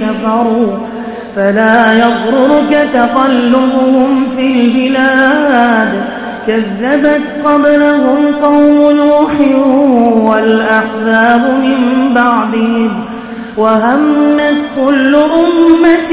كفروا فلا يغررك تقلبهم في البلاد كذبت قبلهم قوم نوح والأحزاب من بعدهم وهمت كل أمة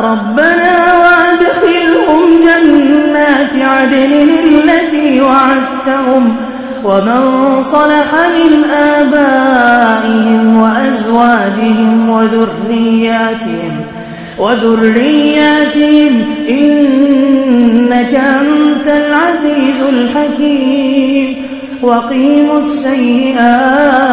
ربنا وادخلهم جنات عدن التي وعدتهم ومن صلح من آبائهم وأزواجهم وذرياتهم وذرياتهم إنك أنت العزيز الحكيم وقيموا السيئات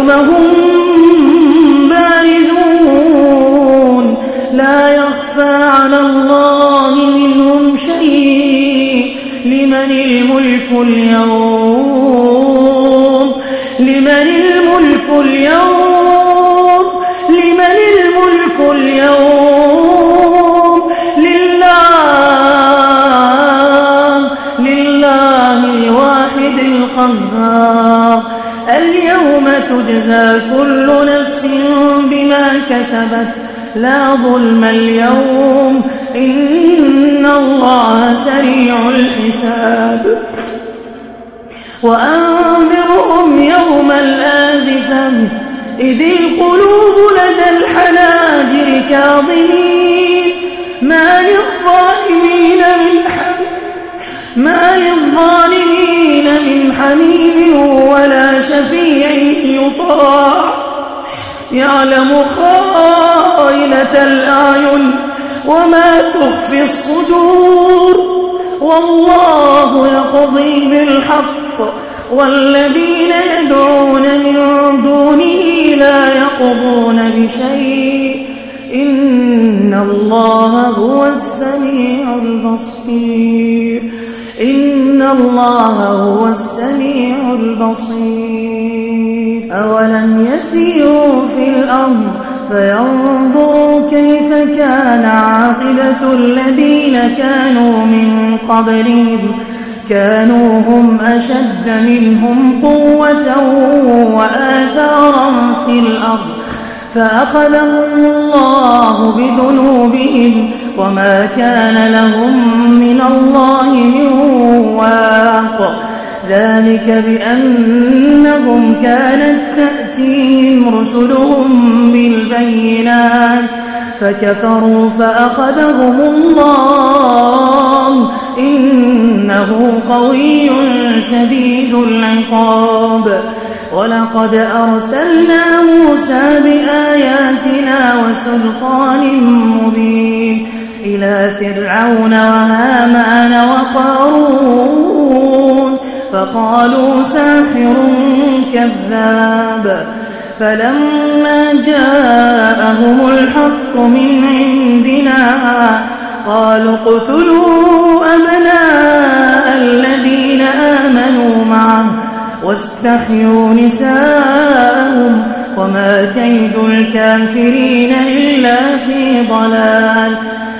لمن الملك اليوم؟ لمن الملك اليوم؟ لمن الملك اليوم؟ لله لله الواحد القهار. اليوم تجزى كل نفس بما كسبت. لا ظلم اليوم. إن الله سريع الحساب. وأنذرهم يوم الآزفة إذ القلوب لدى الحناجر كاظمين. ما للظالمين من ما للظالمين من حميم ولا شفيع يطاع يعلم خائنة الأعين وما تخفي الصدور والله يقضي بالحق والذين يدعون من دونه لا يقضون بشيء إن الله هو السميع البصير إن الله هو السميع البصير أولم يسيروا في الأرض فينظروا كيف كان عاقبة الذين كانوا من قبلهم. كانوا هم أشد منهم قوة وآثارا في الأرض. فأخذهم الله بذنوبهم وما كان لهم من الله من واق. ذلك بأنهم كانت تأتيهم رسلهم بالبينات فكفروا فأخذهم الله إنه قوي شديد العقاب. ولقد أرسلنا موسى بآياتنا وسلطان مبين إلى فرعون وهامان وقارون فقالوا ساحر كذاب. فلما جاءهم الحق من عندنا قالوا اقتلوا أبناء الذين آمنوا معه واستحيوا نساءهم وما كيد الكافرين إلا في ضلال.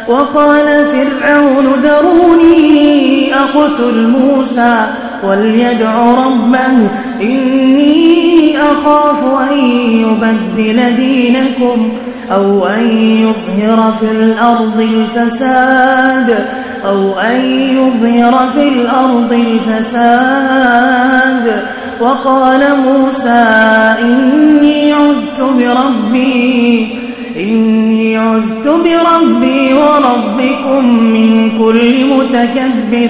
وقال فرعون ذروني أقتل موسى وليدع ربه. إني أخاف أن يبدل دينكم أو أن يظهر في الأرض الفساد أو أن يظهر في الأرض الفساد. وقال موسى إني عذت بربي إني عذت بربي وربكم من كل متكبر.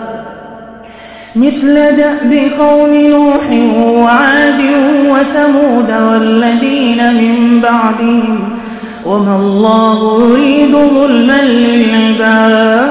مثل دأب قوم نوح وعاد وثمود والذين من بعدهم وما الله يريد ظلما للعباد.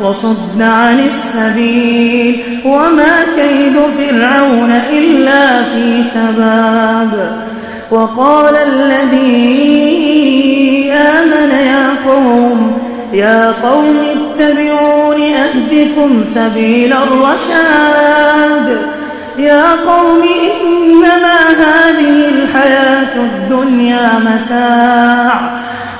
وصد عن السبيل وما كيد فرعون إلا في تباب وقال الذي آمن يا قوم يا قوم اتبعون أهدكم سبيل الرشاد يا قوم إنما هذه الحياة الدنيا متاع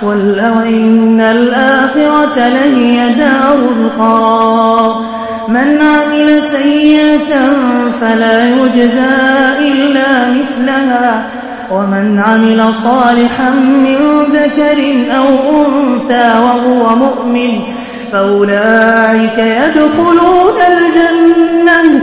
ولو إن الآخرة لهي دار القرار من عمل سيئة فلا يجزى إلا مثلها ومن عمل صالحا من ذكر أو أنثى وهو مؤمن فأولئك يدخلون الجنة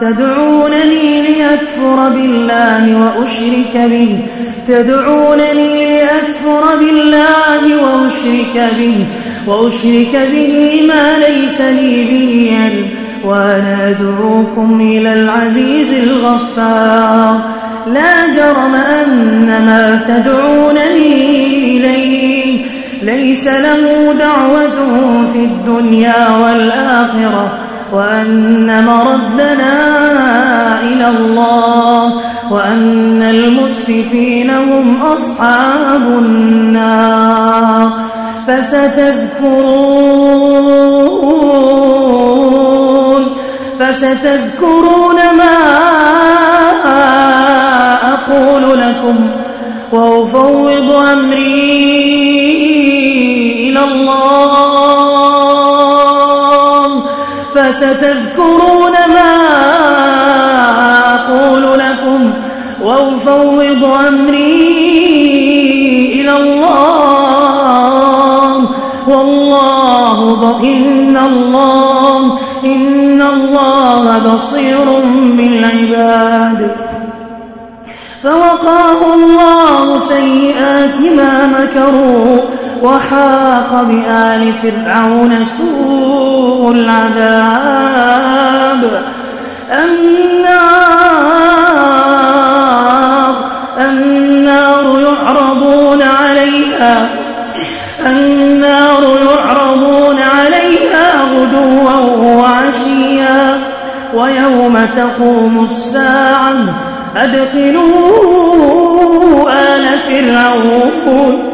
تدعونني لأكفر بالله وأشرك به. تدعونني لأكفر بالله وأشرك به. وأشرك به ما ليس لي به علم. وأنا أدعوكم إلى العزيز الغفار. لا جرم أن ما تدعونني إليه. ليس له دعوة في الدنيا والآخرة. وأن مردنا إلى الله وأن المسرفين هم أصحاب النار. فستذكرون فستذكرون ما أقول لكم. وأفوض أمري إلى الله. فستذكرون ما أقول لكم وأفوض أمري إلى الله. والله إن الله إن الله بصير بالعباد. فوقاه الله سيئات ما مكروا. وحاق بآل فرعون سوء العذاب. النار النار يعرضون عليها النار يعرضون عليها غدوا وعشيا. ويوم تقوم الساعة أدخلوا آل فرعون.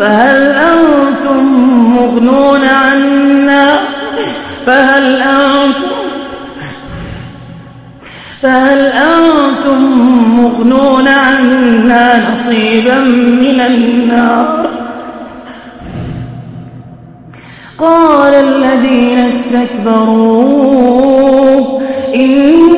فهل أنتم مغنون عنا؟ فهل أنتم فهل أنتم مغنون عنا نصيبا من النار؟ قال الذين استكبروا إنا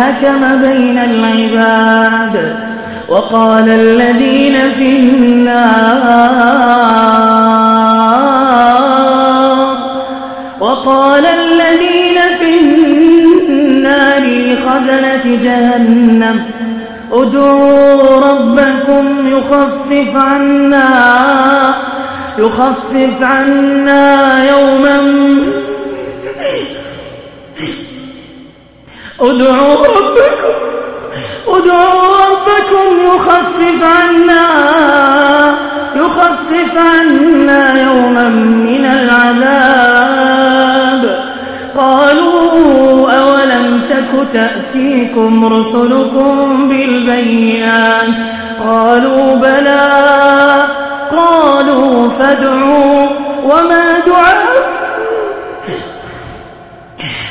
حكم بين العباد وقال الذين في النار وقال الذين في النار لخزنة جهنم ادعوا ربكم يخفف عنا يخفف عنا يوما ادعوا ربكم. ادعوا ربكم. يخفف عنا يخفف عنا يوما من العذاب. قالوا أولم تك تأتيكم رسلكم بالبينات؟ قالوا بلى. قالوا فادعوا. وما دعاء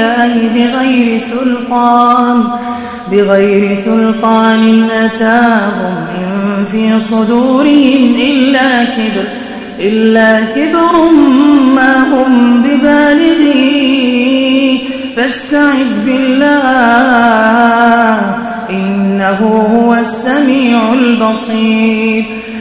الله بغير سلطان بغير سلطان أتاهم إن في صدورهم إلا كبر إلا كبر ما هم ببالغين. فاستعذ بالله إنه هو السميع البصير.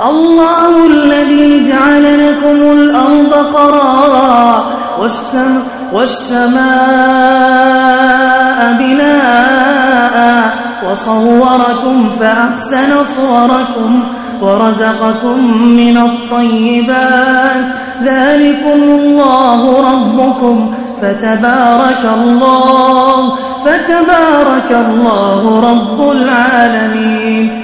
الله الذي جعل لكم الأرض قرارا والسماء, والسماء بناء وصوركم فأحسن صوركم ورزقكم من الطيبات. ذلكم الله ربكم فتبارك الله فتبارك الله رب العالمين.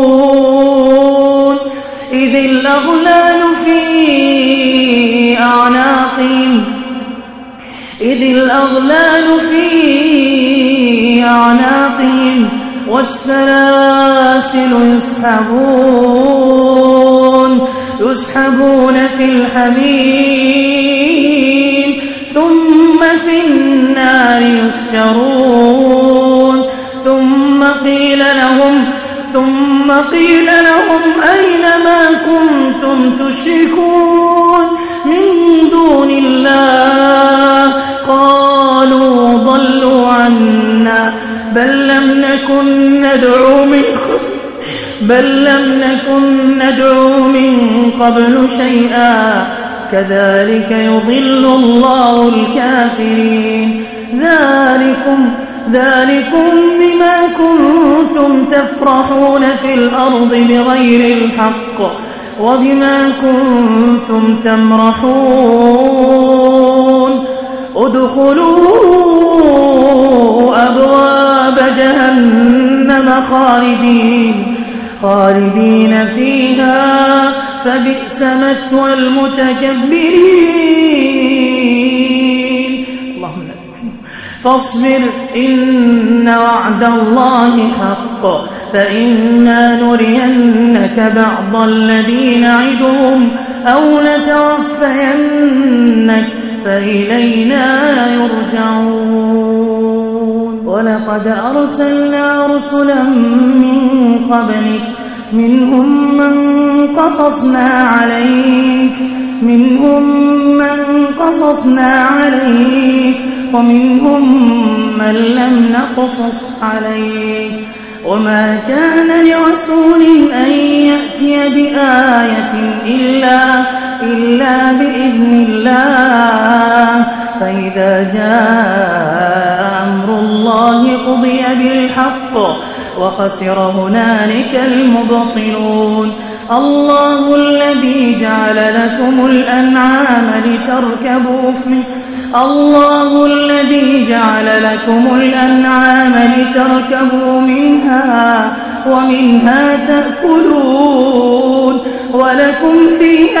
إذ الأغلال في أعناقهم والسلاسل يسحبون يسحبون في الحميم ثم في النار يسجرون. ثم قيل لهم ثم قيل لهم أين ما كنتم تشركون؟ من دون الله بل لم نكن ندعو من بل لم نكن ندعو من قبل شيئا. كذلك يضل الله الكافرين. ذلكم ذلكم بما كنتم تفرحون في الأرض بغير الحق وبما كنتم تمرحون. ادخلوا أبواب جهنم خالدين خالدين فيها فبئس مثوى المتكبرين. اللهم فاصبر إن وعد الله حق. فإنا نرينك بعض الذي نعدهم أو نتوفينك فإلينا يرجعون. ولقد أرسلنا رسلا من قبلك منهم من قصصنا عليك منهم من قصصنا عليك ومنهم من لم نقصص عليك. وما كان لرسول أن يأتي بآية إلا, إلا بإذن الله. فإذا جاء أمر الله قضي بالحق وخسر هنالك المبطلون. الله الذي جعل لكم الأنعام لتركبوا فيه. الله الذي جعل لكم الأنعام لتركبوا منها ومنها تأكلون. ولكم فيها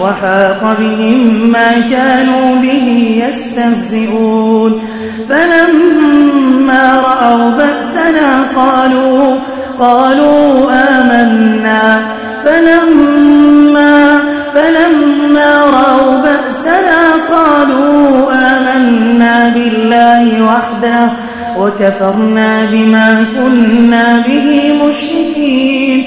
وحاق بهم ما كانوا به يستهزئون. فلما رأوا بأسنا قالوا قالوا آمنا. فلما فلما رأوا بأسنا قالوا آمنا بالله وحده وكفرنا بما كنا به مشركين.